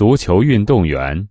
足球运动员。